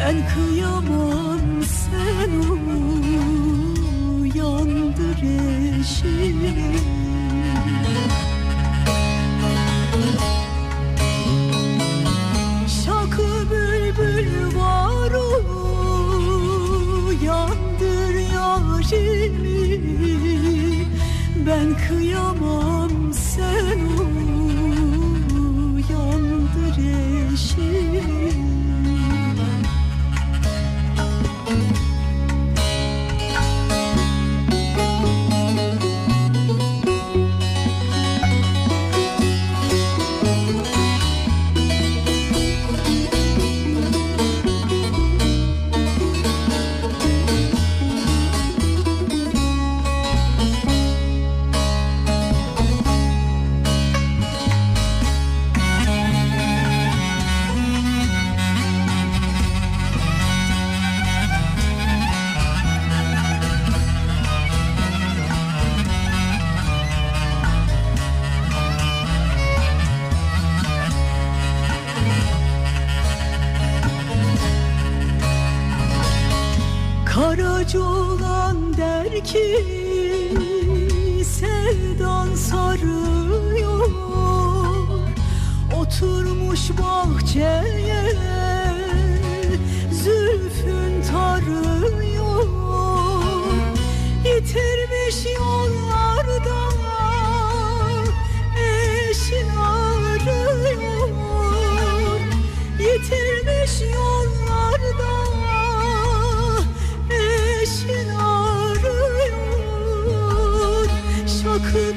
Ben kıyamam sen yandır eşini. Şakı bülbül var o yandır yaşimi Ben kıyamam Karaca olan der ki sevdan sarıyor. Oturmuş bahçeye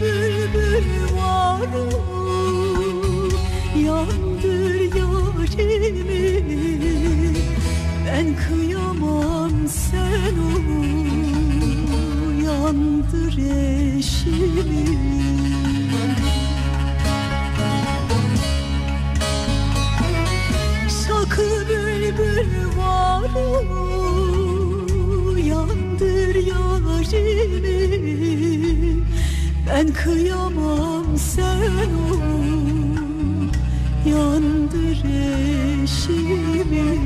bülbül var Yandır yarimi Ben kıyamam sen uyandır eşimi Ben kıyamam sen Yandır eşimi